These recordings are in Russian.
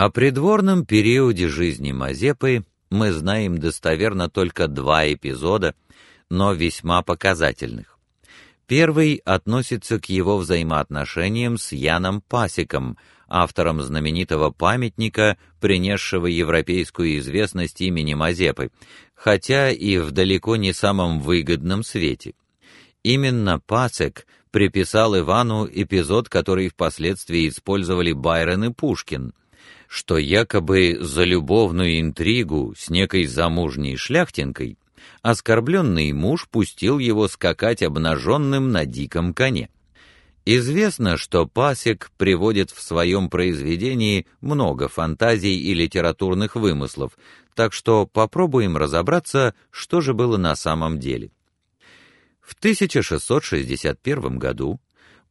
О придворном периоде жизни Мазепы мы знаем достоверно только два эпизода, но весьма показательных. Первый относится к его взаимоотношениям с Яном Пасиком, автором знаменитого памятника, принесшего европейскую известность имени Мазепы, хотя и в далеко не самом выгодном свете. Именно Пасек приписал Ивану эпизод, который впоследствии использовали Байрон и Пушкин, что якобы за любовную интригу с некой замужней шляхтинкой оскорбленный муж пустил его скакать обнаженным на диком коне. Известно, что Пасек приводит в своем произведении много фантазий и литературных вымыслов, так что попробуем разобраться, что же было на самом деле. В 1661 году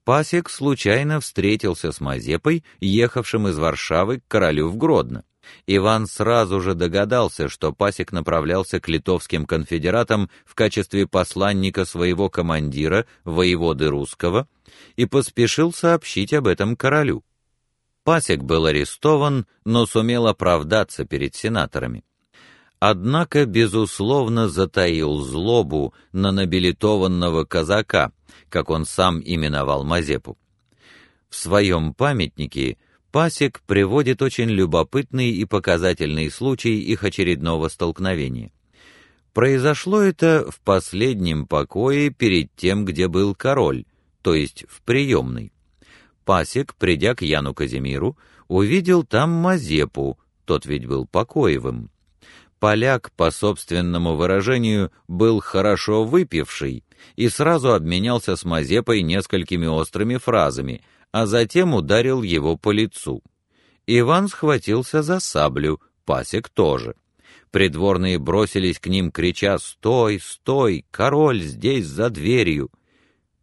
Пасек случайно встретился с Мазепой, ехавшим из Варшавы к королю в Гродно. Иван сразу же догадался, что Пасек направлялся к литовским конфедератам в качестве посланника своего командира, воеводы русского, и поспешил сообщить об этом королю. Пасек был арестован, но сумел оправдаться перед сенаторами. Однако безусловно затаил злобу на набилитованного казака, как он сам именовал Мазепу. В своем памятнике Пасек приводит очень любопытный и показательный случай их очередного столкновения. Произошло это в последнем покое перед тем, где был король, то есть в приемной. Пасек, придя к Яну Казимиру, увидел там Мазепу, тот ведь был покоевым. Поляк, по собственному выражению, был хорошо выпивший и сразу обменялся с Мазепой несколькими острыми фразами — а затем ударил его по лицу. Иван схватился за саблю, Пасек тоже. Придворные бросились к ним, крича «Стой, стой! Король здесь, за дверью!»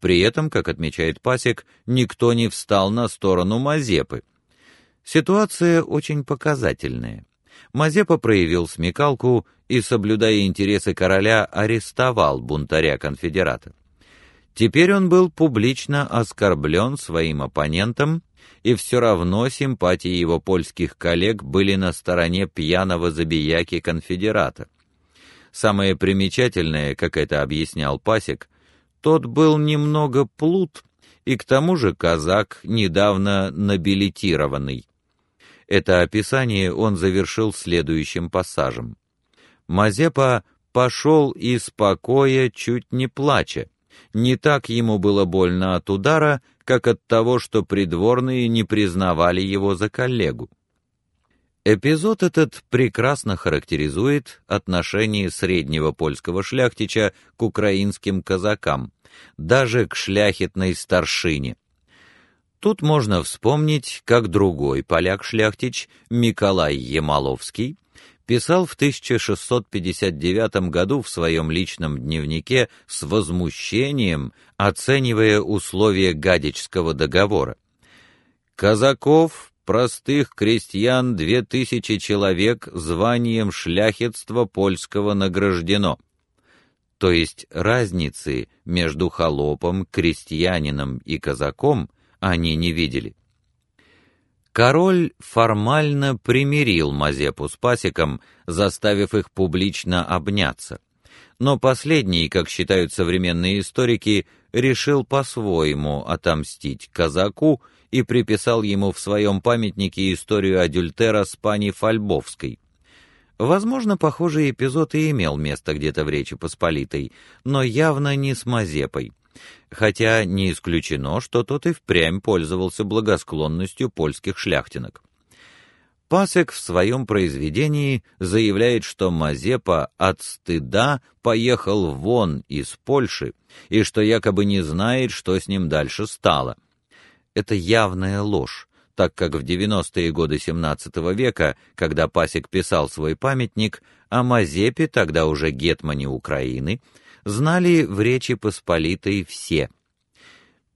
При этом, как отмечает Пасек, никто не встал на сторону Мазепы. Ситуация очень показательная. Мазепа проявил смекалку и, соблюдая интересы короля, арестовал бунтаря-конфедерата. Теперь он был публично оскорблен своим оппонентом, и все равно симпатии его польских коллег были на стороне пьяного забияки конфедерата. Самое примечательное, как это объяснял Пасек, тот был немного плут и к тому же казак, недавно набилитированный. Это описание он завершил следующим пассажем. Мазепа пошел из покоя чуть не плача, не так ему было больно от удара, как от того, что придворные не признавали его за коллегу. Эпизод этот прекрасно характеризует отношение среднего польского шляхтича к украинским казакам, даже к шляхетной старшине. Тут можно вспомнить, как другой поляк-шляхтич Миколай Емаловский писал в 1659 году в своем личном дневнике с возмущением, оценивая условия Гадичского договора. Казаков, простых крестьян, две тысячи человек званием шляхетства польского награждено. То есть разницы между холопом, крестьянином и казаком они не видели. Король формально примирил Мазепу с Пасиком, заставив их публично обняться. Но последний, как считают современные историки, решил по-своему отомстить казаку и приписал ему в своем памятнике историю адюльтера с пани Фальбовской. Возможно, похожий эпизод и имел место где-то в Речи Посполитой, но явно не с Мазепой хотя не исключено, что тот и впрямь пользовался благосклонностью польских шляхтинок. Пасек в своем произведении заявляет, что Мазепа от стыда поехал вон из Польши и что якобы не знает, что с ним дальше стало. Это явная ложь, так как в 90-е годы XVII века, когда Пасек писал свой памятник, о Мазепе, тогда уже гетмане Украины, знали в Речи Посполитой все.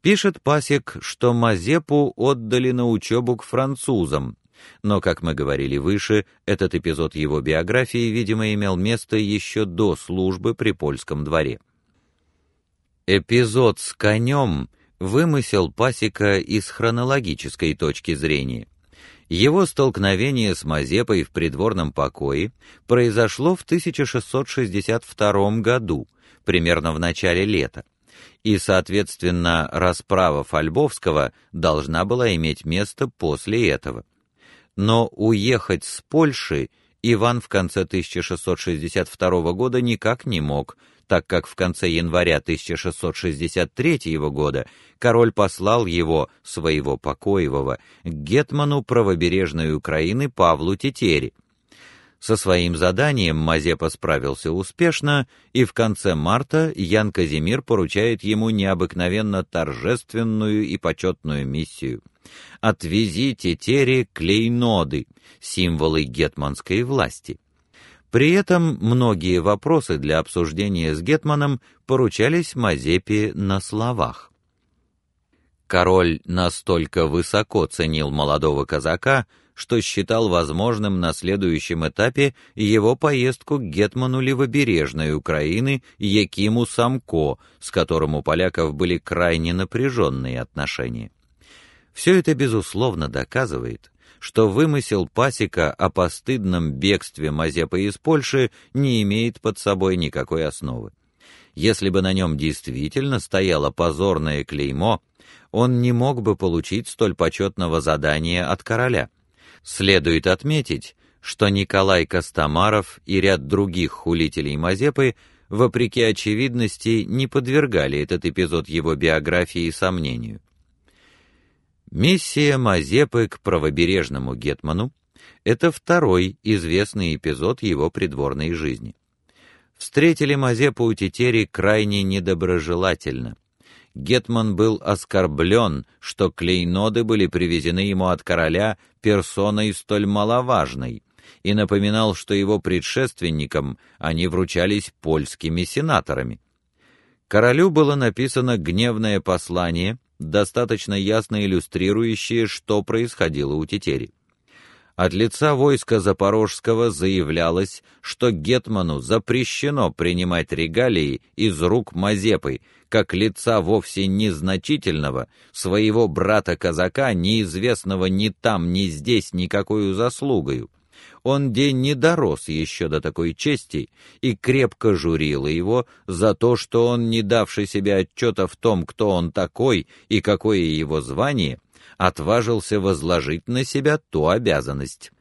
Пишет Пасек, что Мазепу отдали на учебу к французам, но, как мы говорили выше, этот эпизод его биографии, видимо, имел место еще до службы при польском дворе. Эпизод с конем вымысел Пасека из хронологической точки зрения. Его столкновение с Мазепой в придворном покое произошло в 1662 году, примерно в начале лета, и, соответственно, расправа Фальбовского должна была иметь место после этого. Но уехать с Польши Иван в конце 1662 года никак не мог, так как в конце января 1663 года король послал его, своего покоевого, к гетману правобережной Украины Павлу Тетери. Со своим заданием Мазепа справился успешно, и в конце марта Ян Казимир поручает ему необыкновенно торжественную и почетную миссию — «Отвезите Тетери клейноды», символы гетманской власти. При этом многие вопросы для обсуждения с гетманом поручались Мазепе на словах. Король настолько высоко ценил молодого казака, что считал возможным на следующем этапе его поездку к гетману левобережной Украины Якиму Самко, с которым у поляков были крайне напряженные отношения. Все это безусловно доказывает, что вымысел Пасека о постыдном бегстве Мазепы из Польши не имеет под собой никакой основы. Если бы на нем действительно стояло позорное клеймо, он не мог бы получить столь почетного задания от короля. Следует отметить, что Николай Костомаров и ряд других хулителей Мазепы вопреки очевидности не подвергали этот эпизод его биографии сомнению. Миссия Мазепы к правобережному гетману это второй известный эпизод его придворной жизни. Встретили Мазепу у Тетери крайне недоброжелательно. Гетман был оскорблен, что клейноды были привезены ему от короля персоной столь маловажной, и напоминал, что его предшественникам они вручались польскими сенаторами. Королю было написано гневное послание, достаточно ясно иллюстрирующее, что происходило у Тетери. От лица войска Запорожского заявлялось, что гетману запрещено принимать регалии из рук Мазепы, как лица вовсе незначительного, своего брата-казака, неизвестного ни там, ни здесь никакой заслугою. Он день не дорос еще до такой чести и крепко журила его за то, что он, не давший себе отчета в том, кто он такой и какое его звание, отважился возложить на себя ту обязанность.